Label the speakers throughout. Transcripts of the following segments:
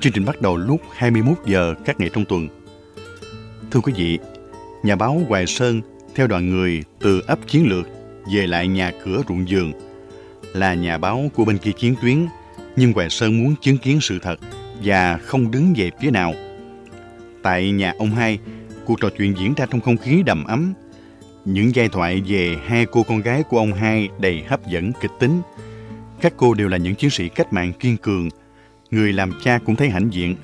Speaker 1: Chương trình bắt đầu lúc 21 giờ các ngày trong tuần. Thưa quý vị, nhà báo Hoài Sơn theo đoàn người từ ấp chiến lược về lại nhà cửa ruộng vườn là nhà báo của bên kia chiến tuyến nhưng Hoài Sơn muốn chứng kiến sự thật và không đứng về phía nào. Tại nhà ông hai, cuộc trò chuyện diễn ra trong không khí đầm ấm. Những giai thoại về hai cô con gái của ông hai đầy hấp dẫn kịch tính. Các cô đều là những chiến sĩ cách mạng kiên cường. Người làm cha cũng thấy hãnh diện.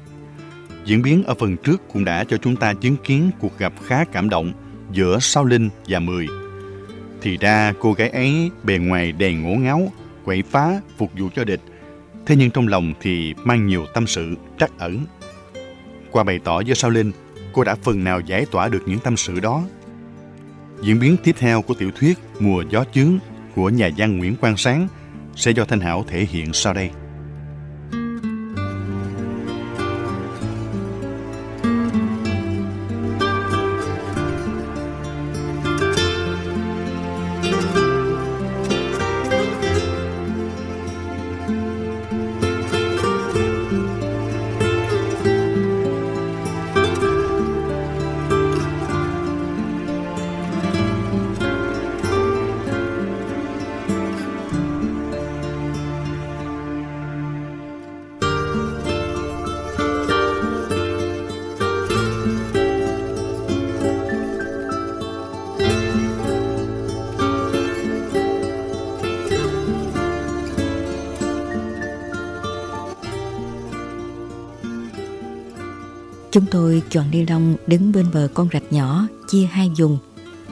Speaker 1: Diễn biến ở phần trước cũng đã cho chúng ta chứng kiến cuộc gặp khá cảm động giữa Sao Linh và Mười. Thì ra cô gái ấy bề ngoài đầy ngổ ngáo, quậy phá, phục vụ cho địch. Thế nhưng trong lòng thì mang nhiều tâm sự, trắc ẩn. Qua bày tỏ với Sao Linh, cô đã phần nào giải tỏa được những tâm sự đó. Diễn biến tiếp theo của tiểu thuyết Mùa gió chướng của nhà văn Nguyễn Quang Sáng sẽ do Thanh Hảo thể hiện sau đây.
Speaker 2: Chọn đi lông đứng bên bờ con rạch nhỏ, chia hai vùng,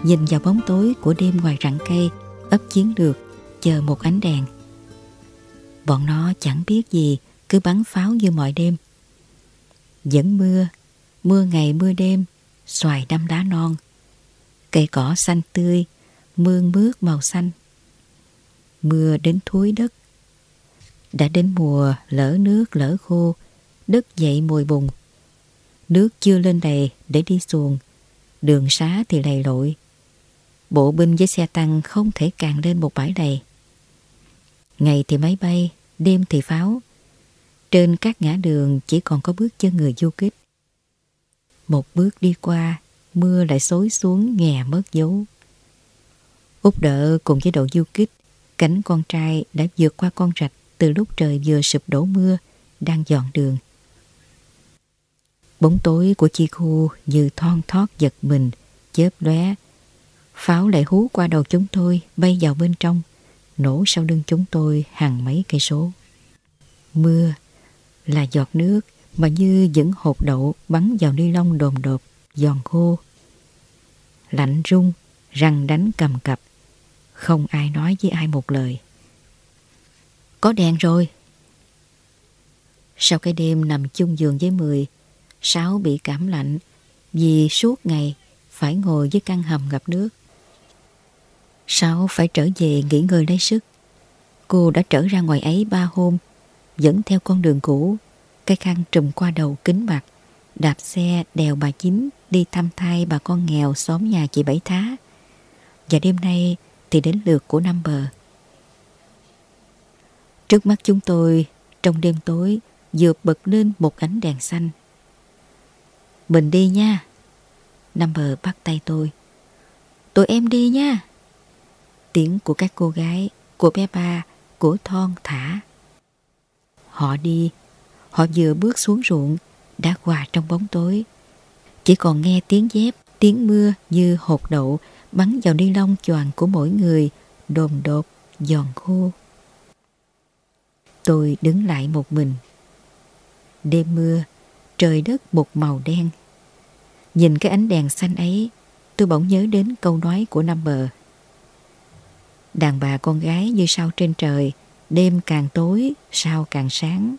Speaker 2: nhìn vào bóng tối của đêm ngoài rặng cây, ấp chiến lược, chờ một ánh đèn. Bọn nó chẳng biết gì, cứ bắn pháo như mọi đêm. Vẫn mưa, mưa ngày mưa đêm, xoài đâm đá non. Cây cỏ xanh tươi, mương mướt màu xanh. Mưa đến thối đất. Đã đến mùa lỡ nước lỡ khô, đất dậy mùi bùn. Nước chưa lên đầy để đi xuồng, đường xá thì lầy lội. Bộ binh với xe tăng không thể càng lên một bãi đầy. Ngày thì máy bay, đêm thì pháo. Trên các ngã đường chỉ còn có bước chân người du kích. Một bước đi qua, mưa lại xối xuống nghè mất dấu. Úc đỡ cùng với đội du kích, cánh con trai đã vượt qua con rạch từ lúc trời vừa sụp đổ mưa, đang dọn đường. Bóng tối của chi khu như thon thót giật mình, chớp lóe. Pháo lại hú qua đầu chúng tôi, bay vào bên trong, nổ sau lưng chúng tôi hàng mấy cây số. Mưa là giọt nước mà như những hột đậu bắn vào ni lông đồm đột, giòn khô. Lạnh rung, răng đánh cầm cập, không ai nói với ai một lời. Có đèn rồi. Sau cái đêm nằm chung giường với Mười, Sáu bị cảm lạnh vì suốt ngày phải ngồi dưới căn hầm ngập nước. Sáu phải trở về nghỉ ngơi lấy sức. Cô đã trở ra ngoài ấy ba hôm, dẫn theo con đường cũ, cái khăn trùm qua đầu kính mặt, đạp xe đèo bà chín đi thăm thai bà con nghèo xóm nhà chị Bảy Thá. Và đêm nay thì đến lượt của năm bờ. Trước mắt chúng tôi, trong đêm tối, vừa bật lên một ánh đèn xanh. Mình đi nha. Number bắt tay tôi. Tụi em đi nha. Tiếng của các cô gái, của bé ba, của Thon thả. Họ đi, họ vừa bước xuống ruộng, đã hòa trong bóng tối. Chỉ còn nghe tiếng dép, tiếng mưa như hột đậu bắn vào ni lông choàng của mỗi người, đồn đột, giòn khô. Tôi đứng lại một mình. Đêm mưa, trời đất một màu đen. Nhìn cái ánh đèn xanh ấy, tôi bỗng nhớ đến câu nói của Number. Đàn bà con gái như sao trên trời, đêm càng tối, sao càng sáng.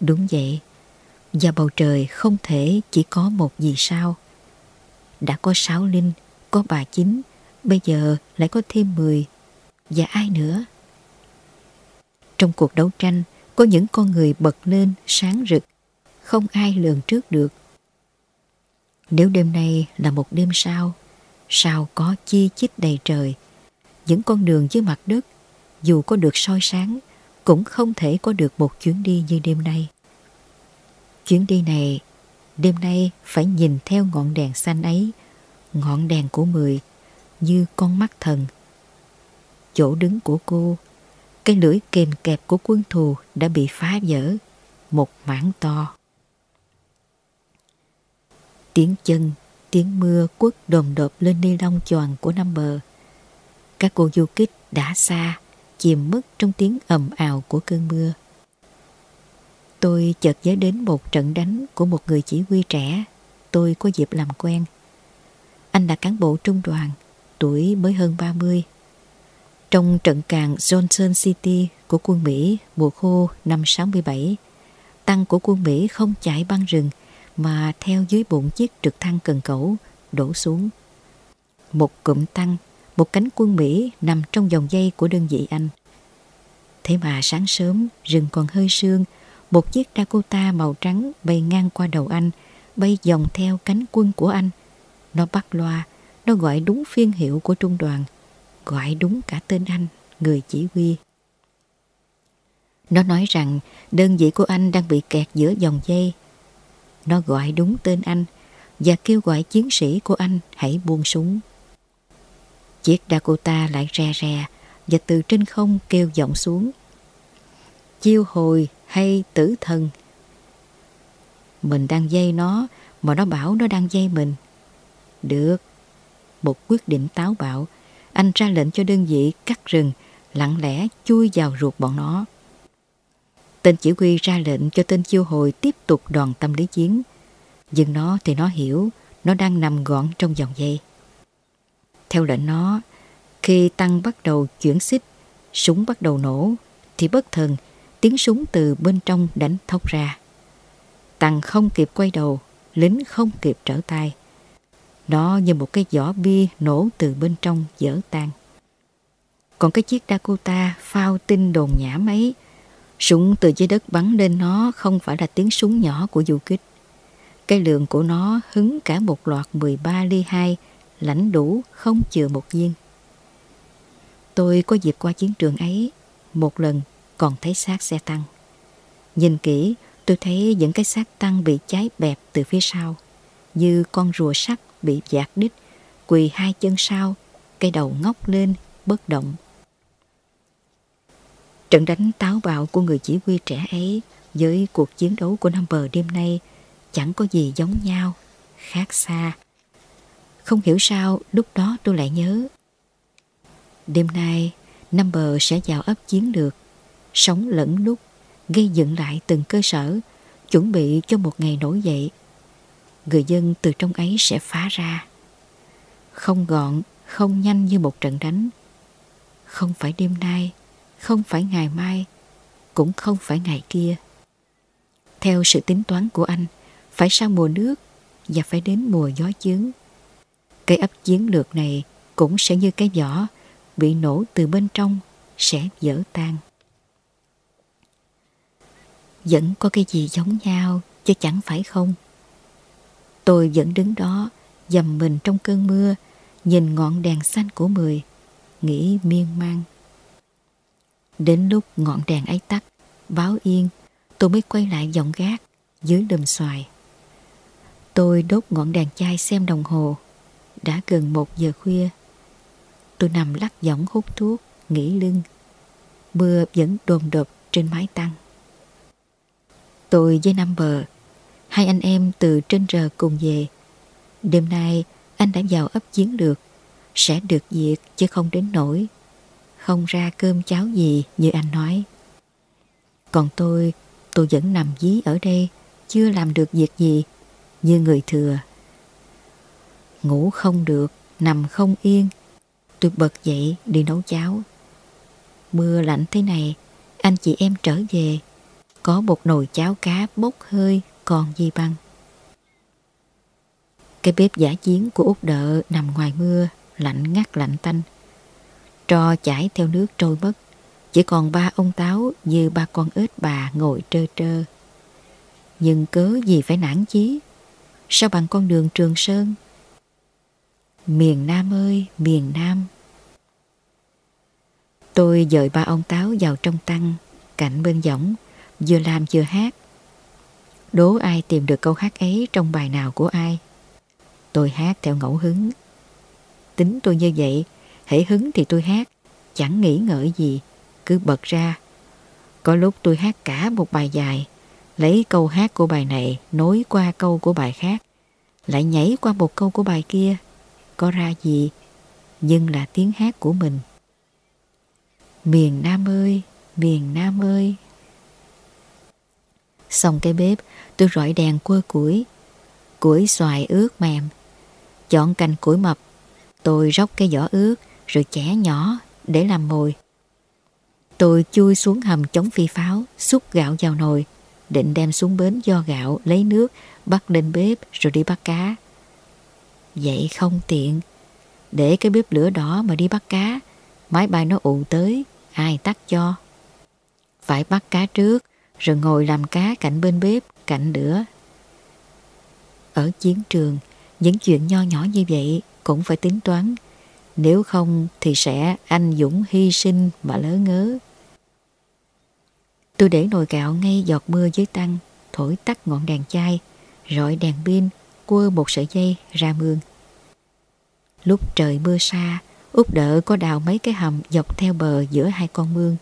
Speaker 2: Đúng vậy, Và bầu trời không thể chỉ có một vì sao. Đã có sáu linh, có bà chính, bây giờ lại có thêm mười. Và ai nữa? Trong cuộc đấu tranh, có những con người bật lên sáng rực, không ai lường trước được. Nếu đêm nay là một đêm sao, sao có chi chít đầy trời, những con đường dưới mặt đất, dù có được soi sáng, cũng không thể có được một chuyến đi như đêm nay. Chuyến đi này, đêm nay phải nhìn theo ngọn đèn xanh ấy, ngọn đèn của mười, như con mắt thần. Chỗ đứng của cô, cái lưỡi kềm kẹp của quân thù đã bị phá vỡ, một mảng to. Tiếng chân, tiếng mưa quất đồn đột lên ni lông choàng của năm bờ. Các cô du kích đã xa, chìm mất trong tiếng ầm ào của cơn mưa. Tôi chợt nhớ đến một trận đánh của một người chỉ huy trẻ tôi có dịp làm quen. Anh là cán bộ trung đoàn, tuổi mới hơn 30. Trong trận càn Johnson City của quân Mỹ mùa khô năm 67, tăng của quân Mỹ không chạy băng rừng mà theo dưới bụng chiếc trực thăng cần cẩu đổ xuống. Một cụm tăng, một cánh quân Mỹ nằm trong dòng dây của đơn vị Anh. Thế mà sáng sớm rừng còn hơi sương, một chiếc Dakota màu trắng bay ngang qua đầu anh, bay vòng theo cánh quân của anh. Nó bắt loa, nó gọi đúng phiên hiệu của trung đoàn, gọi đúng cả tên anh, người chỉ huy. Nó nói rằng đơn vị của anh đang bị kẹt giữa dòng dây. Nó gọi đúng tên anh và kêu gọi chiến sĩ của anh hãy buông súng. Chiếc Dakota lại re re và từ trên không kêu giọng xuống. Chiêu hồi hay tử thần. Mình đang dây nó mà nó bảo nó đang dây mình. Được. Một quyết định táo bạo, anh ra lệnh cho đơn vị cắt rừng, lặng lẽ chui vào ruột bọn nó. Tên chỉ huy ra lệnh cho tên chiêu hồi tiếp tục đoàn tâm lý chiến. Nhưng nó thì nó hiểu nó đang nằm gọn trong dòng dây. Theo lệnh nó, khi tăng bắt đầu chuyển xích, súng bắt đầu nổ, thì bất thần tiếng súng từ bên trong đánh thốc ra. Tăng không kịp quay đầu, lính không kịp trở tay. Nó như một cái giỏ bia nổ từ bên trong dở tan. Còn cái chiếc Dakota phao tinh đồn nhảm mấy, súng từ dưới đất bắn lên nó không phải là tiếng súng nhỏ của du kích. Cái lượng của nó hứng cả một loạt 13 ly 2, lãnh đủ không chừa một viên. Tôi có dịp qua chiến trường ấy một lần còn thấy xác xe tăng. Nhìn kỹ, tôi thấy những cái xác tăng bị cháy bẹp từ phía sau, như con rùa sắt bị giạt đít, quỳ hai chân sau, cây đầu ngóc lên, bất động. Trận đánh táo bạo của người chỉ huy trẻ ấy với cuộc chiến đấu của năm bờ đêm nay chẳng có gì giống nhau, khác xa. Không hiểu sao lúc đó tôi lại nhớ. Đêm nay, năm bờ sẽ vào ấp chiến lược sống lẫn lúc, gây dựng lại từng cơ sở, chuẩn bị cho một ngày nổi dậy. Người dân từ trong ấy sẽ phá ra. Không gọn, không nhanh như một trận đánh. Không phải đêm nay, không phải ngày mai, cũng không phải ngày kia. Theo sự tính toán của anh, phải sang mùa nước và phải đến mùa gió chướng. Cây ấp chiến lược này cũng sẽ như cái vỏ bị nổ từ bên trong sẽ dở tan vẫn có cái gì giống nhau chứ chẳng phải không tôi vẫn đứng đó dầm mình trong cơn mưa nhìn ngọn đèn xanh của mười nghĩ miên man đến lúc ngọn đèn ấy tắt báo yên tôi mới quay lại giọng gác dưới đùm xoài tôi đốt ngọn đèn chai xem đồng hồ đã gần một giờ khuya tôi nằm lắc giọng hút thuốc nghỉ lưng mưa vẫn đồn đột trên mái tăng Tôi với Năm Bờ, hai anh em từ trên rờ cùng về. Đêm nay anh đã vào ấp chiến lược, sẽ được diệt chứ không đến nổi. Không ra cơm cháo gì như anh nói. Còn tôi, tôi vẫn nằm dí ở đây, chưa làm được việc gì, như người thừa. Ngủ không được, nằm không yên. Tôi bật dậy đi nấu cháo. Mưa lạnh thế này, anh chị em trở về có một nồi cháo cá bốc hơi còn gì bằng. Cái bếp giả chiến của út đợ nằm ngoài mưa, lạnh ngắt lạnh tanh. Trò chảy theo nước trôi mất, chỉ còn ba ông táo như ba con ếch bà ngồi trơ trơ. Nhưng cớ gì phải nản chí? Sao bằng con đường Trường Sơn? Miền Nam ơi, miền Nam! Tôi dời ba ông táo vào trong tăng, cạnh bên võng, vừa làm vừa hát. Đố ai tìm được câu hát ấy trong bài nào của ai. Tôi hát theo ngẫu hứng. Tính tôi như vậy, hễ hứng thì tôi hát, chẳng nghĩ ngợi gì, cứ bật ra. Có lúc tôi hát cả một bài dài, lấy câu hát của bài này nối qua câu của bài khác, lại nhảy qua một câu của bài kia. Có ra gì, nhưng là tiếng hát của mình. Miền Nam ơi, miền Nam ơi. Xong cái bếp, tôi rọi đèn quơ củi. Củi xoài ướt mềm. Chọn cành củi mập. Tôi róc cái vỏ ướt rồi chẻ nhỏ để làm mồi. Tôi chui xuống hầm chống phi pháo, xúc gạo vào nồi, định đem xuống bến do gạo, lấy nước, bắt lên bếp rồi đi bắt cá. Vậy không tiện, để cái bếp lửa đỏ mà đi bắt cá, máy bay nó ụ tới, ai tắt cho. Phải bắt cá trước, rồi ngồi làm cá cạnh bên bếp, cạnh lửa. Ở chiến trường, những chuyện nho nhỏ như vậy cũng phải tính toán. Nếu không thì sẽ anh dũng hy sinh mà lỡ ngớ. Tôi để nồi gạo ngay giọt mưa dưới tăng, thổi tắt ngọn đèn chai, rọi đèn pin, quơ một sợi dây ra mương. Lúc trời mưa xa, Úc đỡ có đào mấy cái hầm dọc theo bờ giữa hai con mương.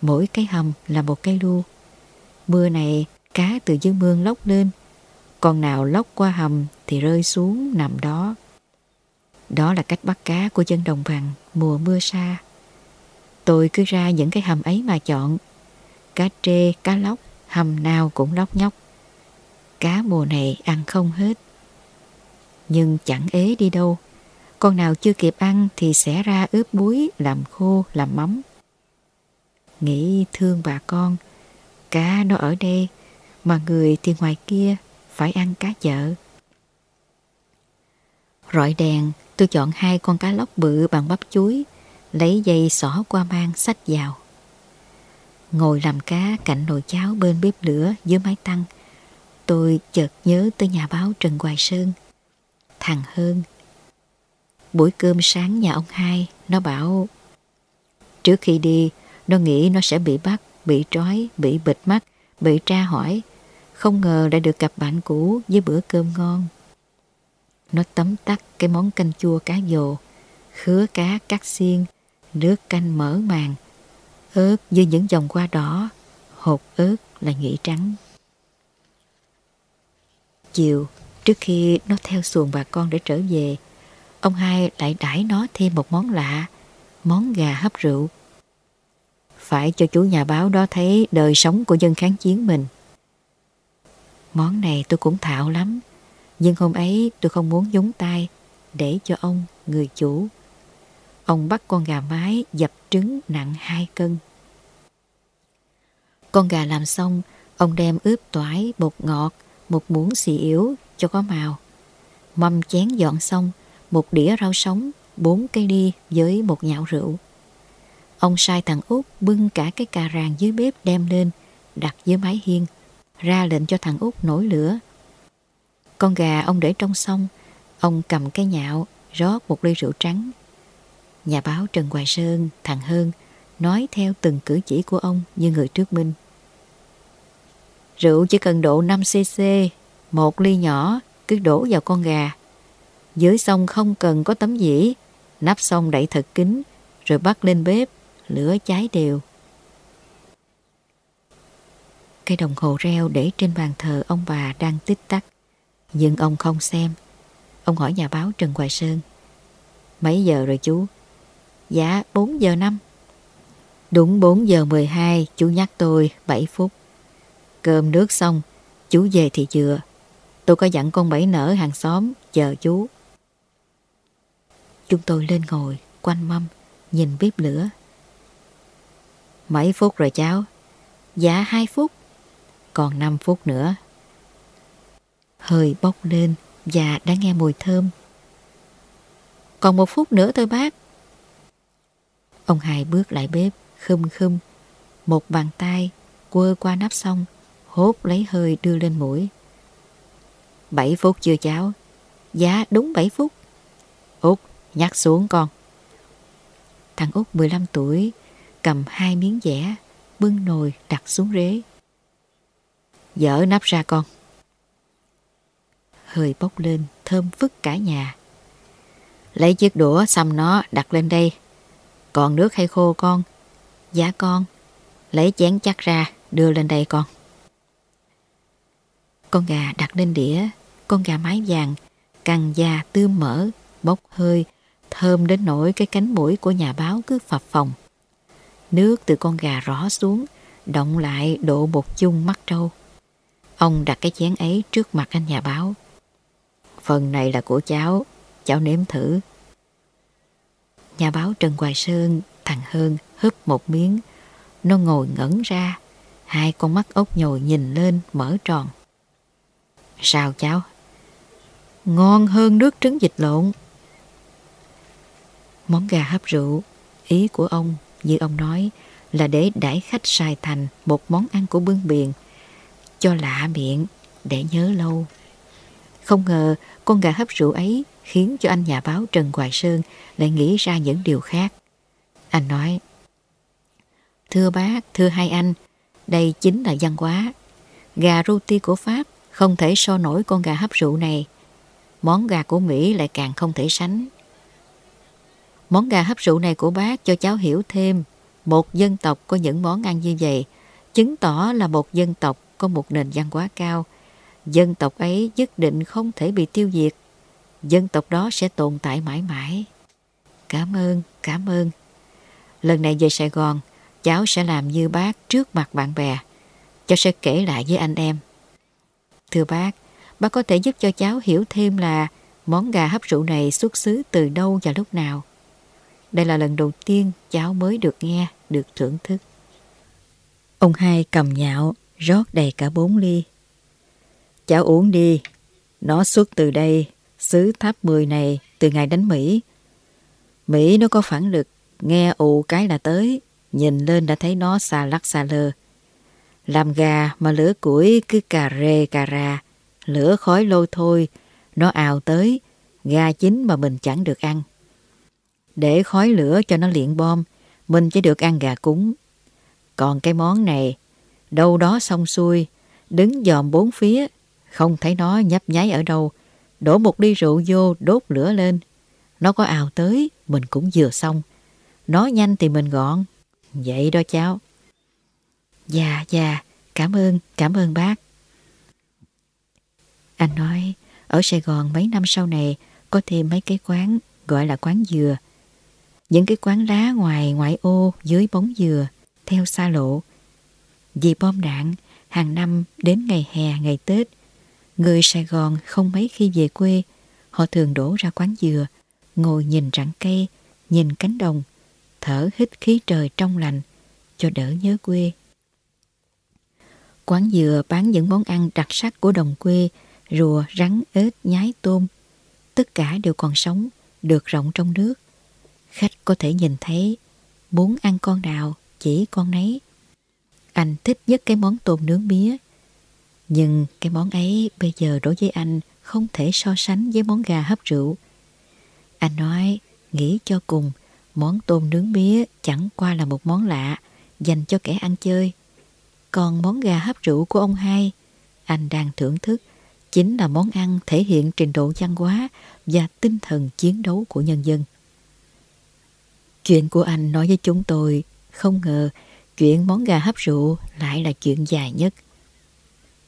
Speaker 2: Mỗi cái hầm là một cây lu. Mưa này cá từ dưới mương lóc lên, còn nào lóc qua hầm thì rơi xuống nằm đó. Đó là cách bắt cá của dân đồng bằng mùa mưa xa. Tôi cứ ra những cái hầm ấy mà chọn. Cá trê, cá lóc, hầm nào cũng lóc nhóc. Cá mùa này ăn không hết. Nhưng chẳng ế đi đâu. Con nào chưa kịp ăn thì sẽ ra ướp muối, làm khô, làm mắm. Nghĩ thương bà con, cá nó ở đây, mà người thì ngoài kia phải ăn cá chợ. Rọi đèn, tôi chọn hai con cá lóc bự bằng bắp chuối, lấy dây xỏ qua mang sách vào. Ngồi làm cá cạnh nồi cháo bên bếp lửa dưới mái tăng, tôi chợt nhớ tới nhà báo Trần Hoài Sơn. Thằng Hơn Buổi cơm sáng nhà ông hai, nó bảo Trước khi đi, nó nghĩ nó sẽ bị bắt, bị trói, bị bịt mắt, bị tra hỏi. Không ngờ đã được gặp bạn cũ với bữa cơm ngon. Nó tấm tắt cái món canh chua cá dồ, khứa cá cắt xiên, nước canh mỡ màng, ớt với những dòng hoa đỏ, hột ớt là nghỉ trắng. Chiều, trước khi nó theo xuồng bà con để trở về, ông hai lại đãi nó thêm một món lạ, món gà hấp rượu. Phải cho chú nhà báo đó thấy đời sống của dân kháng chiến mình. Món này tôi cũng thạo lắm, nhưng hôm ấy tôi không muốn nhúng tay để cho ông, người chủ. Ông bắt con gà mái dập trứng nặng 2 cân. Con gà làm xong, ông đem ướp tỏi, bột ngọt, một muỗng xì yếu cho có màu. Mâm chén dọn xong, một đĩa rau sống, bốn cây đi với một nhạo rượu. Ông sai thằng Út bưng cả cái cà ràng dưới bếp đem lên, đặt dưới mái hiên, ra lệnh cho thằng Út nổi lửa. Con gà ông để trong sông, ông cầm cái nhạo, rót một ly rượu trắng. Nhà báo Trần Hoài Sơn, thằng Hơn, nói theo từng cử chỉ của ông như người trước minh. Rượu chỉ cần độ 5cc, một ly nhỏ cứ đổ vào con gà dưới sông không cần có tấm dĩ, nắp sông đậy thật kín, rồi bắt lên bếp, lửa cháy đều. Cây đồng hồ reo để trên bàn thờ ông bà đang tích tắc, nhưng ông không xem. Ông hỏi nhà báo Trần Hoài Sơn. Mấy giờ rồi chú? Dạ 4 giờ 5. Đúng 4 giờ 12 chú nhắc tôi 7 phút. Cơm nước xong, chú về thì chừa. Tôi có dặn con bảy nở hàng xóm chờ chú. Chúng tôi lên ngồi, quanh mâm, nhìn bếp lửa. Mấy phút rồi cháu? Dạ 2 phút. Còn 5 phút nữa. Hơi bốc lên và đã nghe mùi thơm. Còn một phút nữa thôi bác. Ông hai bước lại bếp, khum khum. Một bàn tay quơ qua nắp xong, hốt lấy hơi đưa lên mũi. Bảy phút chưa cháu. Dạ đúng bảy phút. Út, nhắc xuống con. Thằng Út 15 tuổi cầm hai miếng dẻ, bưng nồi đặt xuống rế. Dở nắp ra con. Hơi bốc lên, thơm phức cả nhà. Lấy chiếc đũa xăm nó đặt lên đây. Còn nước hay khô con? Dạ con. Lấy chén chắc ra, đưa lên đây con. Con gà đặt lên đĩa, con gà mái vàng, căng da tươm mỡ, bốc hơi, thơm đến nỗi cái cánh mũi của nhà báo cứ phập phồng. Nước từ con gà rõ xuống, động lại độ một chung mắt trâu. Ông đặt cái chén ấy trước mặt anh nhà báo. Phần này là của cháu, cháu nếm thử. Nhà báo Trần Hoài Sơn, thằng Hơn, hấp một miếng. Nó ngồi ngẩn ra, hai con mắt ốc nhồi nhìn lên mở tròn. Sao cháu? Ngon hơn nước trứng vịt lộn. Món gà hấp rượu, ý của ông, như ông nói, là để đãi khách xài thành một món ăn của bưng biển, cho lạ miệng, để nhớ lâu. Không ngờ con gà hấp rượu ấy khiến cho anh nhà báo Trần Hoài Sơn lại nghĩ ra những điều khác. Anh nói, Thưa bác, thưa hai anh, đây chính là văn hóa. Gà roti của Pháp không thể so nổi con gà hấp rượu này. Món gà của Mỹ lại càng không thể sánh. Món gà hấp rượu này của bác cho cháu hiểu thêm một dân tộc có những món ăn như vậy chứng tỏ là một dân tộc có một nền văn hóa cao. Dân tộc ấy nhất định không thể bị tiêu diệt. Dân tộc đó sẽ tồn tại mãi mãi. Cảm ơn, cảm ơn. Lần này về Sài Gòn, cháu sẽ làm như bác trước mặt bạn bè. Cháu sẽ kể lại với anh em. Thưa bác, bác có thể giúp cho cháu hiểu thêm là món gà hấp rượu này xuất xứ từ đâu và lúc nào. Đây là lần đầu tiên cháu mới được nghe, được thưởng thức. Ông hai cầm nhạo, rót đầy cả bốn ly. Cháu uống đi, nó xuất từ đây, xứ tháp 10 này từ ngày đánh Mỹ. Mỹ nó có phản lực, nghe ù cái là tới, nhìn lên đã thấy nó xà lắc xà lơ. Làm gà mà lửa củi cứ cà rê cà ra, lửa khói lôi thôi, nó ào tới, gà chín mà mình chẳng được ăn. Để khói lửa cho nó liện bom, mình chỉ được ăn gà cúng. Còn cái món này, đâu đó xong xuôi, đứng dòm bốn phía, không thấy nó nhấp nháy ở đâu. Đổ một ly rượu vô, đốt lửa lên. Nó có ào tới, mình cũng vừa xong. Nó nhanh thì mình gọn. Vậy đó cháu. Dạ, dạ, cảm ơn, cảm ơn bác. Anh nói, ở Sài Gòn mấy năm sau này có thêm mấy cái quán gọi là quán dừa. Những cái quán lá ngoài ngoại ô dưới bóng dừa, theo xa lộ. Vì bom đạn, hàng năm đến ngày hè, ngày Tết, người Sài Gòn không mấy khi về quê, họ thường đổ ra quán dừa, ngồi nhìn rặng cây, nhìn cánh đồng, thở hít khí trời trong lành, cho đỡ nhớ quê. Quán dừa bán những món ăn đặc sắc của đồng quê, rùa, rắn, ếch, nhái, tôm. Tất cả đều còn sống, được rộng trong nước. Khách có thể nhìn thấy, muốn ăn con nào, chỉ con nấy. Anh thích nhất cái món tôm nướng mía. Nhưng cái món ấy bây giờ đối với anh không thể so sánh với món gà hấp rượu. Anh nói, nghĩ cho cùng, món tôm nướng mía chẳng qua là một món lạ dành cho kẻ ăn chơi. Còn món gà hấp rượu của ông hai, anh đang thưởng thức, chính là món ăn thể hiện trình độ văn hóa và tinh thần chiến đấu của nhân dân. Chuyện của anh nói với chúng tôi, không ngờ chuyện món gà hấp rượu lại là chuyện dài nhất.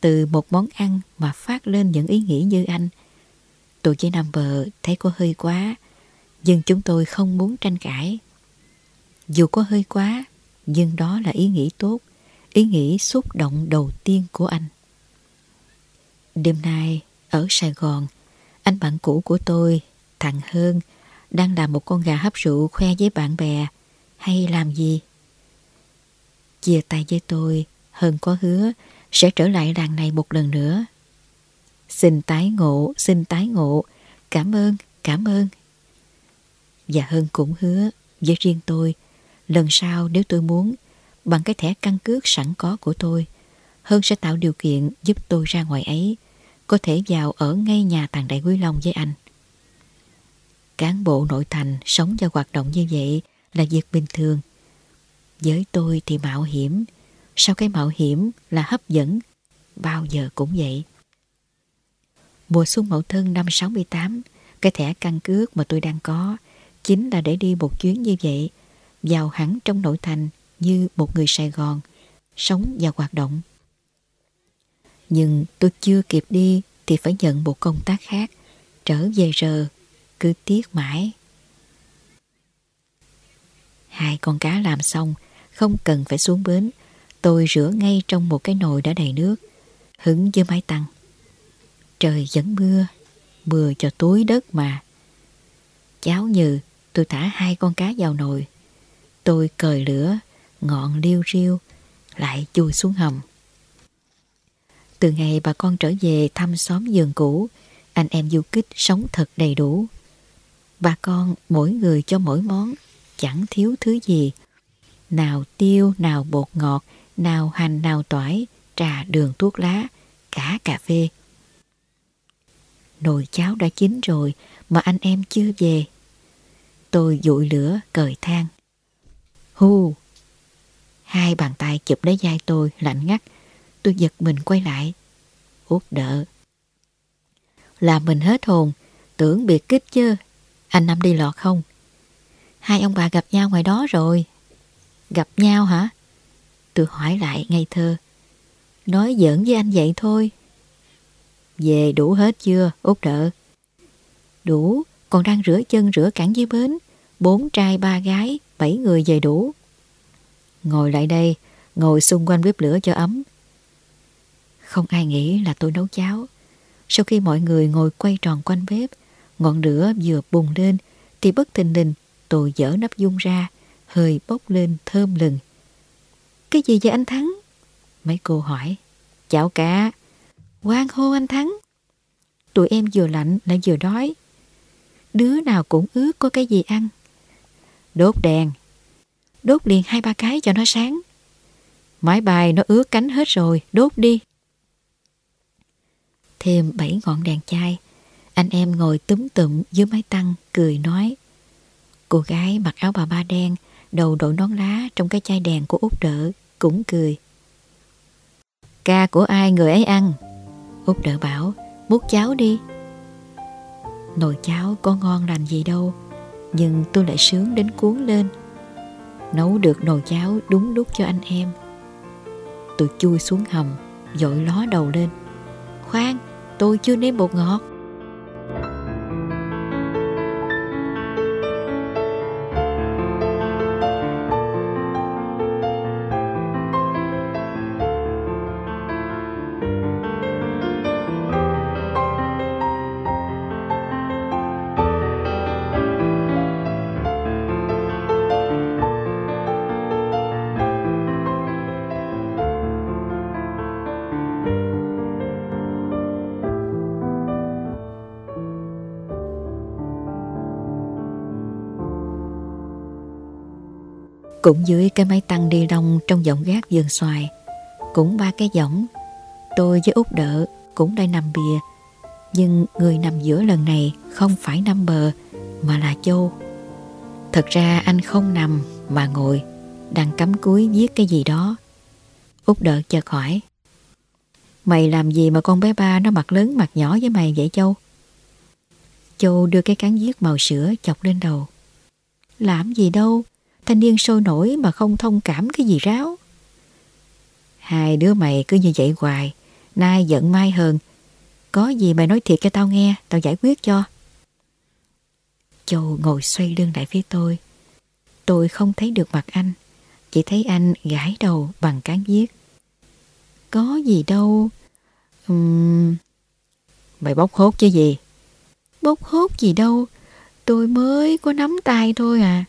Speaker 2: Từ một món ăn mà phát lên những ý nghĩ như anh. Tôi chỉ nằm bờ thấy có hơi quá, nhưng chúng tôi không muốn tranh cãi. Dù có hơi quá, nhưng đó là ý nghĩ tốt, ý nghĩ xúc động đầu tiên của anh. Đêm nay, ở Sài Gòn, anh bạn cũ của tôi, thằng Hơn, đang làm một con gà hấp rượu khoe với bạn bè, hay làm gì? Chia tay với tôi, Hơn có hứa sẽ trở lại làng này một lần nữa. Xin tái ngộ, xin tái ngộ. Cảm ơn, cảm ơn. Và Hân cũng hứa với riêng tôi, lần sau nếu tôi muốn, bằng cái thẻ căn cước sẵn có của tôi, Hân sẽ tạo điều kiện giúp tôi ra ngoài ấy, có thể vào ở ngay nhà tàng đại Quý Long với anh. Cán bộ nội thành sống và hoạt động như vậy là việc bình thường. Với tôi thì mạo hiểm, sau cái mạo hiểm là hấp dẫn, bao giờ cũng vậy. Mùa xuân mậu thân năm 68, cái thẻ căn cước mà tôi đang có chính là để đi một chuyến như vậy, vào hẳn trong nội thành như một người Sài Gòn, sống và hoạt động. Nhưng tôi chưa kịp đi thì phải nhận một công tác khác, trở về rờ, cứ tiếc mãi. Hai con cá làm xong, không cần phải xuống bến, tôi rửa ngay trong một cái nồi đã đầy nước, hứng với máy tăng. Trời vẫn mưa, mưa cho túi đất mà. Cháo nhừ, tôi thả hai con cá vào nồi. Tôi cời lửa, ngọn liêu riêu, lại chui xuống hầm. Từ ngày bà con trở về thăm xóm giường cũ, anh em du kích sống thật đầy đủ. Bà con mỗi người cho mỗi món, chẳng thiếu thứ gì. Nào tiêu, nào bột ngọt, nào hành, nào tỏi, trà, đường, thuốc lá, cả cà phê. Nồi cháo đã chín rồi mà anh em chưa về. Tôi dụi lửa cời than. Hu! Hai bàn tay chụp lấy vai tôi lạnh ngắt. Tôi giật mình quay lại. Út đỡ. Làm mình hết hồn. Tưởng biệt kích chứ. Anh Năm đi lọt không? Hai ông bà gặp nhau ngoài đó rồi. Gặp nhau hả? Tôi hỏi lại ngây thơ. Nói giỡn với anh vậy thôi. Về đủ hết chưa, Út đỡ? Đủ, còn đang rửa chân rửa cẳng dưới bến. Bốn trai ba gái, bảy người về đủ. Ngồi lại đây, ngồi xung quanh bếp lửa cho ấm. Không ai nghĩ là tôi nấu cháo. Sau khi mọi người ngồi quay tròn quanh bếp, ngọn lửa vừa bùng lên, thì bất thình lình tôi dở nắp dung ra, hơi bốc lên thơm lừng. Cái gì vậy anh Thắng? Mấy cô hỏi. Chào cả. Quang hô anh Thắng. Tụi em vừa lạnh lại vừa đói. Đứa nào cũng ước có cái gì ăn. Đốt đèn. Đốt liền hai ba cái cho nó sáng. Máy bài nó ướt cánh hết rồi, đốt đi. Thêm bảy ngọn đèn chai. Anh em ngồi túm tụm dưới mái tăng, cười nói. Cô gái mặc áo bà ba đen, đầu đội nón lá trong cái chai đèn của út đỡ, cũng cười. Ca của ai người ấy ăn? Út đỡ bảo, múc cháo đi. Nồi cháo có ngon lành gì đâu, nhưng tôi lại sướng đến cuốn lên. Nấu được nồi cháo đúng lúc cho anh em. Tôi chui xuống hầm, dội ló đầu lên. Khoan, tôi chưa nếm bột ngọt. Cũng dưới cái máy tăng đi đông trong giọng gác vườn xoài Cũng ba cái giỏng Tôi với út đỡ cũng đang nằm bìa Nhưng người nằm giữa lần này không phải nằm bờ Mà là Châu Thật ra anh không nằm mà ngồi Đang cắm cúi viết cái gì đó Út đỡ chợt hỏi Mày làm gì mà con bé ba nó mặt lớn mặt nhỏ với mày vậy Châu? Châu đưa cái cán viết màu sữa chọc lên đầu. Làm gì đâu, thanh niên sôi nổi mà không thông cảm cái gì ráo. Hai đứa mày cứ như vậy hoài, nay giận mai hơn. Có gì mày nói thiệt cho tao nghe, tao giải quyết cho. Châu ngồi xoay lưng lại phía tôi. Tôi không thấy được mặt anh, chỉ thấy anh gãi đầu bằng cán viết. Có gì đâu. Uhm... Mày bốc hốt chứ gì? Bốc hốt gì đâu, tôi mới có nắm tay thôi à.